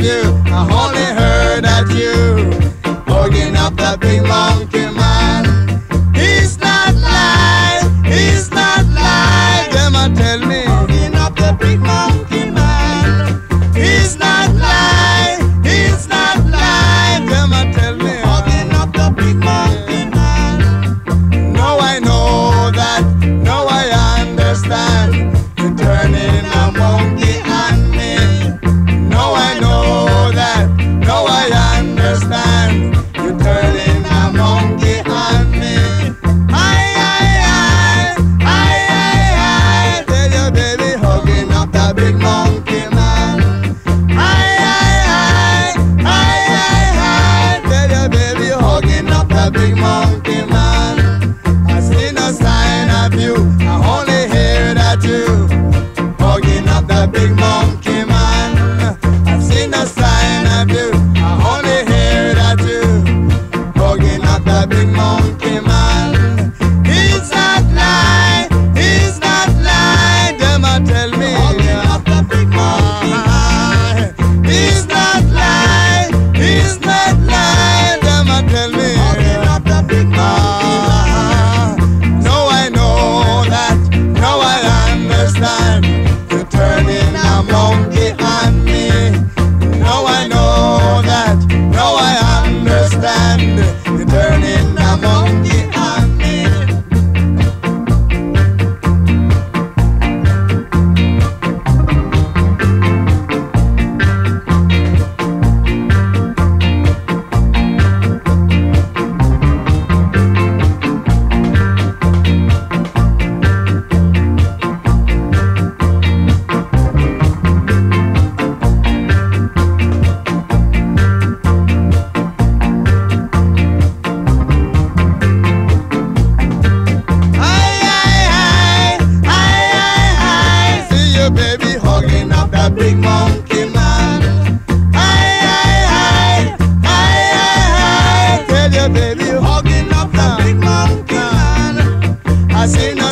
of. I only heard that you organ up that big long big monkey man. I've seen a sign of you, I only hear that you hugging up that big monkey. baby, hugging up the big mountain. I say no.